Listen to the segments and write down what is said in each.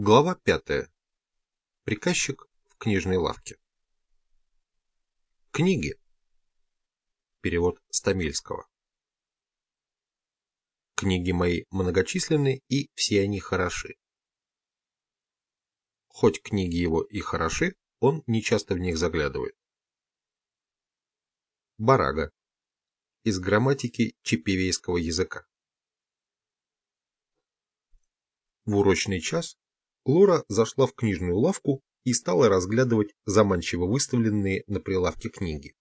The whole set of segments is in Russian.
Глава пятая. Приказчик в книжной лавке. Книги. Перевод Стамильского. Книги мои многочисленны, и все они хороши. Хоть книги его и хороши, он не часто в них заглядывает. Барага. Из грамматики чипивейского языка. В урочный час Лора зашла в книжную лавку и стала разглядывать заманчиво выставленные на прилавке книги.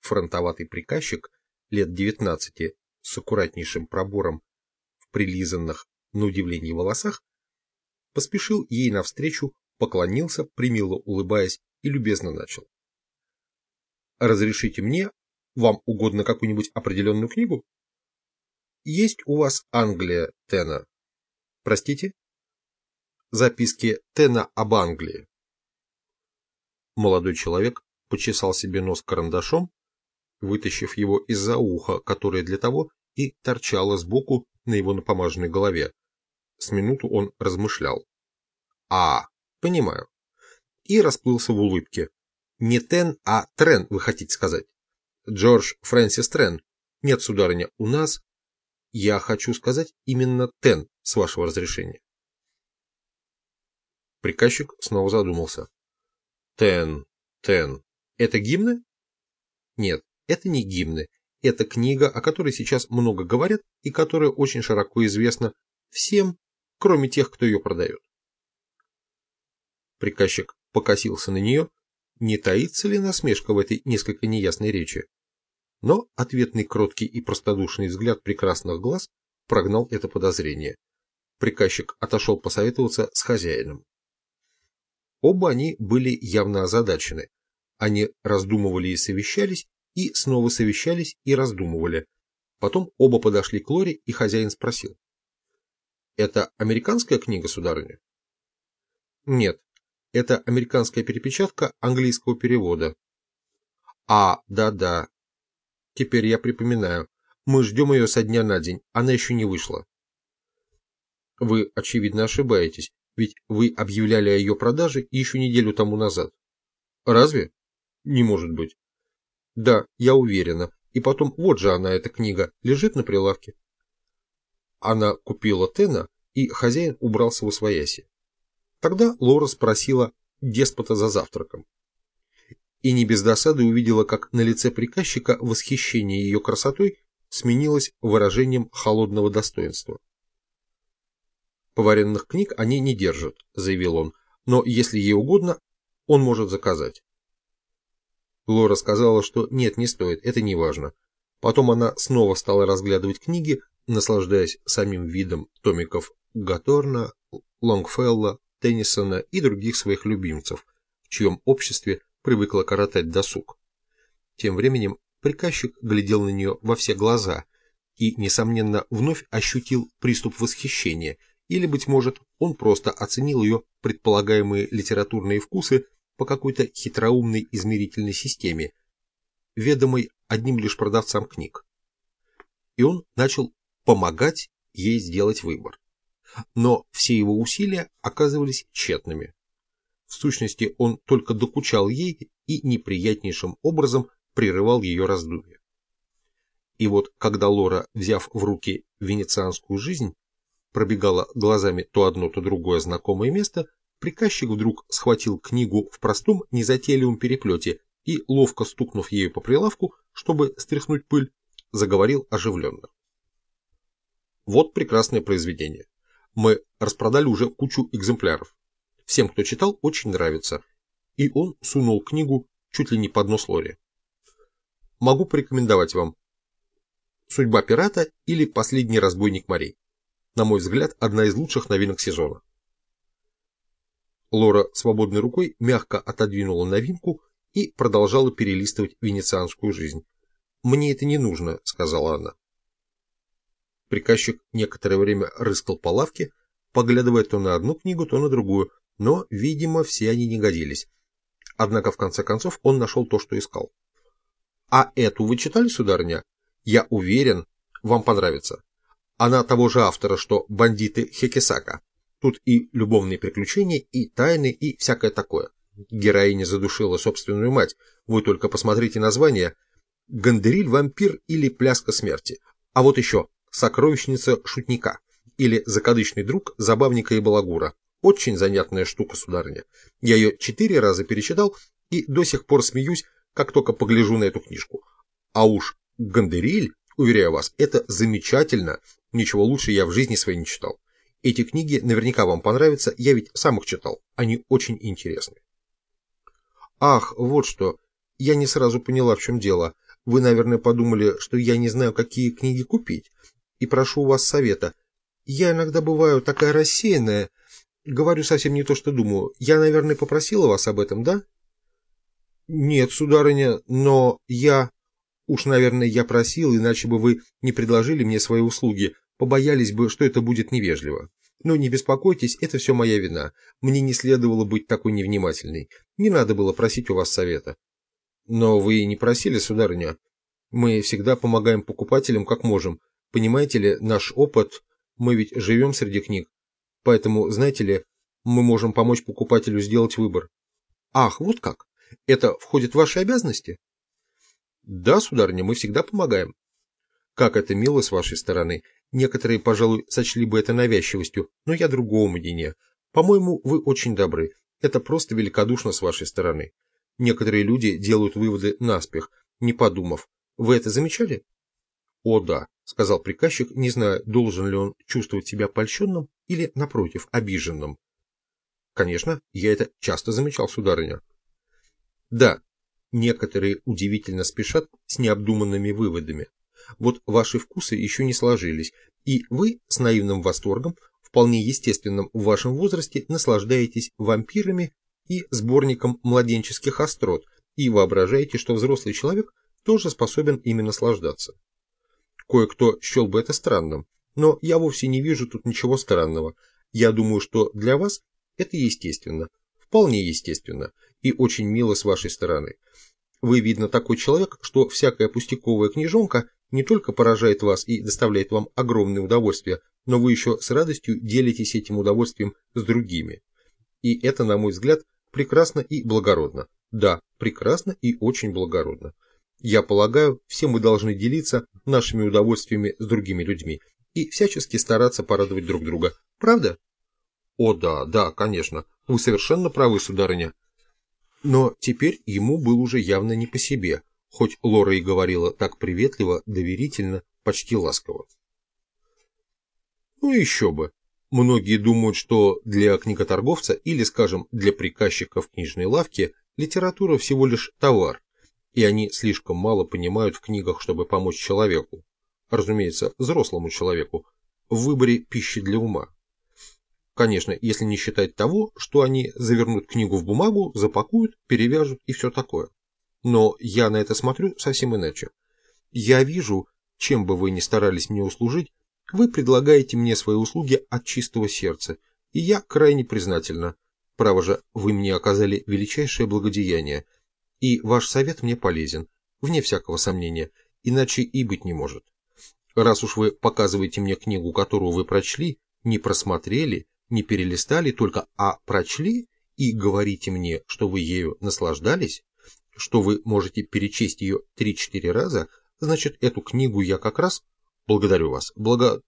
Фронтоватый приказчик лет 19 с аккуратнейшим пробором в прилизанных, на удивление, волосах, поспешил ей навстречу, поклонился, примило улыбаясь, и любезно начал. «Разрешите мне, вам угодно какую-нибудь определенную книгу?» «Есть у вас Англия, Тена?» «Простите?» Записки Тена об Англии. Молодой человек почесал себе нос карандашом, вытащив его из-за уха, которое для того и торчало сбоку на его напомаженной голове. С минуту он размышлял. «А, понимаю». И расплылся в улыбке. «Не Тен, а Трен, вы хотите сказать?» «Джордж Фрэнсис Трен. Нет, сударыня, у нас...» «Я хочу сказать именно Тен, с вашего разрешения». Приказчик снова задумался. Тен, Тен. Это гимны? Нет, это не гимны. Это книга, о которой сейчас много говорят и которая очень широко известна всем, кроме тех, кто ее продает. Приказчик покосился на нее, не таится ли насмешка в этой несколько неясной речи. Но ответный кроткий и простодушный взгляд прекрасных глаз прогнал это подозрение. Приказчик отошел посоветоваться с хозяином. Оба они были явно озадачены. Они раздумывали и совещались, и снова совещались и раздумывали. Потом оба подошли к Лоре, и хозяин спросил. «Это американская книга, сударыня?» «Нет, это американская перепечатка английского перевода». «А, да-да. Теперь я припоминаю. Мы ждем ее со дня на день, она еще не вышла». «Вы, очевидно, ошибаетесь. Ведь вы объявляли о ее продаже еще неделю тому назад. Разве? Не может быть. Да, я уверена. И потом, вот же она, эта книга, лежит на прилавке. Она купила Тена, и хозяин убрался в освояси. Тогда Лора спросила деспота за завтраком. И не без досады увидела, как на лице приказчика восхищение ее красотой сменилось выражением холодного достоинства. Поваренных книг они не держат, заявил он, но если ей угодно, он может заказать. Лора сказала, что нет, не стоит, это не важно. Потом она снова стала разглядывать книги, наслаждаясь самим видом томиков Гаторна, Лонгфелла, Теннисона и других своих любимцев, в чьем обществе привыкла коротать досуг. Тем временем приказчик глядел на нее во все глаза и, несомненно, вновь ощутил приступ восхищения – или, быть может, он просто оценил ее предполагаемые литературные вкусы по какой-то хитроумной измерительной системе, ведомой одним лишь продавцам книг. И он начал помогать ей сделать выбор. Но все его усилия оказывались тщетными. В сущности, он только докучал ей и неприятнейшим образом прерывал ее раздумья. И вот, когда Лора, взяв в руки венецианскую жизнь, пробегала глазами то одно, то другое знакомое место, приказчик вдруг схватил книгу в простом незатейливом переплете и, ловко стукнув ею по прилавку, чтобы стряхнуть пыль, заговорил оживленно. Вот прекрасное произведение. Мы распродали уже кучу экземпляров. Всем, кто читал, очень нравится. И он сунул книгу чуть ли не под нос Лори. Могу порекомендовать вам «Судьба пирата» или «Последний разбойник морей» на мой взгляд, одна из лучших новинок сезона. Лора свободной рукой мягко отодвинула новинку и продолжала перелистывать венецианскую жизнь. «Мне это не нужно», — сказала она. Приказчик некоторое время рыскал по лавке, поглядывая то на одну книгу, то на другую, но, видимо, все они не годились. Однако, в конце концов, он нашел то, что искал. «А эту вы читали, сударыня? Я уверен, вам понравится. Она того же автора, что «Бандиты Хекисака». Тут и любовные приключения, и тайны, и всякое такое. Героиня задушила собственную мать. Вы только посмотрите название. Гандериль, вампир или пляска смерти. А вот еще сокровищница шутника. Или закадычный друг забавника и балагура. Очень занятная штука, сударыня. Я ее четыре раза перечитал и до сих пор смеюсь, как только погляжу на эту книжку. А уж Гандериль, уверяю вас, это замечательно. Ничего лучше я в жизни своей не читал. Эти книги наверняка вам понравятся, я ведь сам их читал. Они очень интересны. Ах, вот что. Я не сразу поняла, в чем дело. Вы, наверное, подумали, что я не знаю, какие книги купить. И прошу у вас совета. Я иногда бываю такая рассеянная. Говорю совсем не то, что думаю. Я, наверное, попросила вас об этом, да? Нет, сударыня, но я... Уж, наверное, я просил, иначе бы вы не предложили мне свои услуги. Побоялись бы, что это будет невежливо. Но не беспокойтесь, это все моя вина. Мне не следовало быть такой невнимательной. Не надо было просить у вас совета. Но вы не просили, сударыня. Мы всегда помогаем покупателям как можем. Понимаете ли, наш опыт... Мы ведь живем среди книг. Поэтому, знаете ли, мы можем помочь покупателю сделать выбор. Ах, вот как? Это входит в ваши обязанности? Да, сударыня, мы всегда помогаем. Как это мило с вашей стороны. Некоторые, пожалуй, сочли бы это навязчивостью, но я другого мнения. По-моему, вы очень добры. Это просто великодушно с вашей стороны. Некоторые люди делают выводы наспех, не подумав. Вы это замечали? О да, сказал приказчик, не зная, должен ли он чувствовать себя польщенным или, напротив, обиженным. Конечно, я это часто замечал, сударыня. Да, некоторые удивительно спешат с необдуманными выводами. Вот ваши вкусы еще не сложились, и вы с наивным восторгом, вполне естественным в вашем возрасте, наслаждаетесь вампирами и сборником младенческих острот, и воображаете, что взрослый человек тоже способен ими наслаждаться. Кое-кто счел бы это странным, но я вовсе не вижу тут ничего странного. Я думаю, что для вас это естественно, вполне естественно, и очень мило с вашей стороны. Вы, видно, такой человек, что всякая пустяковая книжонка не только поражает вас и доставляет вам огромное удовольствие, но вы еще с радостью делитесь этим удовольствием с другими. И это, на мой взгляд, прекрасно и благородно. Да, прекрасно и очень благородно. Я полагаю, все мы должны делиться нашими удовольствиями с другими людьми и всячески стараться порадовать друг друга. Правда? О да, да, конечно. Вы совершенно правы, сударыня. Но теперь ему был уже явно не по себе, хоть Лора и говорила так приветливо, доверительно, почти ласково. Ну еще бы. Многие думают, что для книготорговца или, скажем, для приказчика в книжной лавке литература всего лишь товар, и они слишком мало понимают в книгах, чтобы помочь человеку, разумеется, взрослому человеку, в выборе пищи для ума. Конечно, если не считать того, что они завернут книгу в бумагу, запакуют, перевяжут и все такое. Но я на это смотрю совсем иначе. Я вижу, чем бы вы ни старались мне услужить, вы предлагаете мне свои услуги от чистого сердца, и я крайне признательна. Право же, вы мне оказали величайшее благодеяние, и ваш совет мне полезен, вне всякого сомнения, иначе и быть не может. Раз уж вы показываете мне книгу, которую вы прочли, не просмотрели, не перелистали только, а прочли, и говорите мне, что вы ею наслаждались, что вы можете перечесть ее 3-4 раза, значит, эту книгу я как раз, благодарю вас, благо...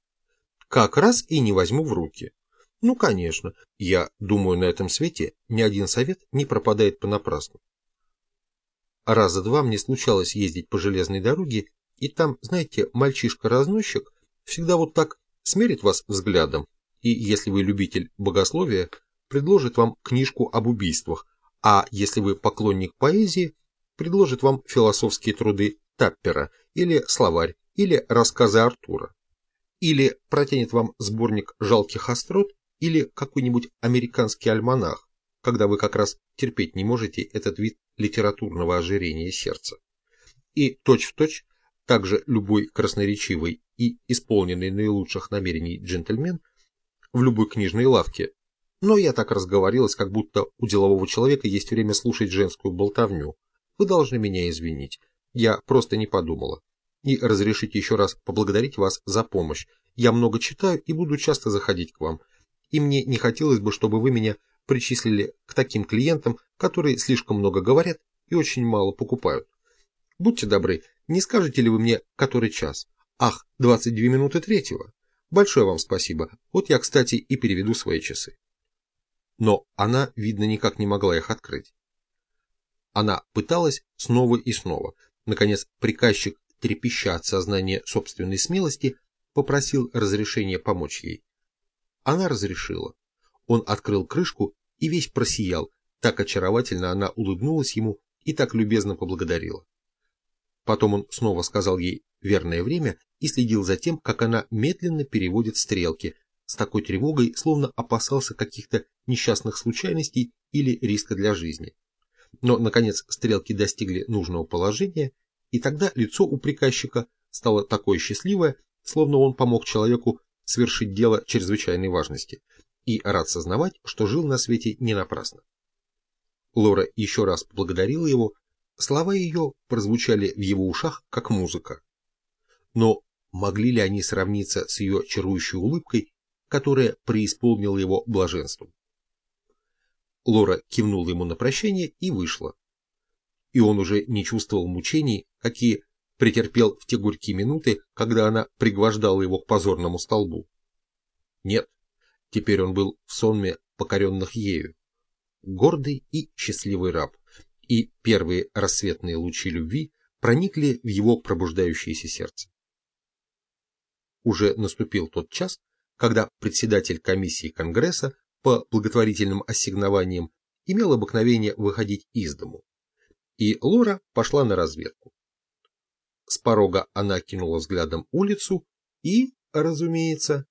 как раз и не возьму в руки. Ну, конечно, я думаю, на этом свете ни один совет не пропадает понапрасну. Раза два мне случалось ездить по железной дороге, и там, знаете, мальчишка-разносчик всегда вот так смерит вас взглядом, и, если вы любитель богословия, предложит вам книжку об убийствах, а если вы поклонник поэзии, предложит вам философские труды Таппера или словарь, или рассказы Артура, или протянет вам сборник жалких острот или какой-нибудь американский альманах, когда вы как раз терпеть не можете этот вид литературного ожирения сердца. И точь-в-точь, точь, также любой красноречивый и исполненный наилучших намерений джентльмен в любой книжной лавке но я так разговорилась, как будто у делового человека есть время слушать женскую болтовню. Вы должны меня извинить. Я просто не подумала. И разрешите еще раз поблагодарить вас за помощь. Я много читаю и буду часто заходить к вам. и мне не хотелось бы, чтобы вы меня причислили к таким клиентам, которые слишком много говорят и очень мало покупают. Будьте добры, не скажете ли вы мне, который час? Ах, 22 минуты третьего. Большое вам спасибо. Вот я, кстати, и переведу свои часы. Но она, видно, никак не могла их открыть. Она пыталась снова и снова. Наконец, приказчик, трепеща от сознания собственной смелости, попросил разрешения помочь ей. Она разрешила. Он открыл крышку и весь просиял, так очаровательно она улыбнулась ему и так любезно поблагодарила. Потом он снова сказал ей верное время и следил за тем, как она медленно переводит стрелки, с такой тревогой, словно опасался каких-то несчастных случайностей или риска для жизни. Но, наконец, стрелки достигли нужного положения, и тогда лицо у приказчика стало такое счастливое, словно он помог человеку совершить дело чрезвычайной важности, и рад сознавать, что жил на свете не напрасно. Лора еще раз поблагодарила его, слова ее прозвучали в его ушах, как музыка. Но могли ли они сравниться с ее чарующей улыбкой, которая преисполнила его блаженством? Лора кивнула ему на прощание и вышла. И он уже не чувствовал мучений, какие претерпел в те горькие минуты, когда она пригвождала его к позорному столбу. Нет, теперь он был в сонме покоренных ею, гордый и счастливый раб, и первые рассветные лучи любви проникли в его пробуждающееся сердце. Уже наступил тот час, когда председатель комиссии Конгресса по благотворительным ассигнованиям имел обыкновение выходить из дому. И Лора пошла на разведку. С порога она кинула взглядом улицу и, разумеется,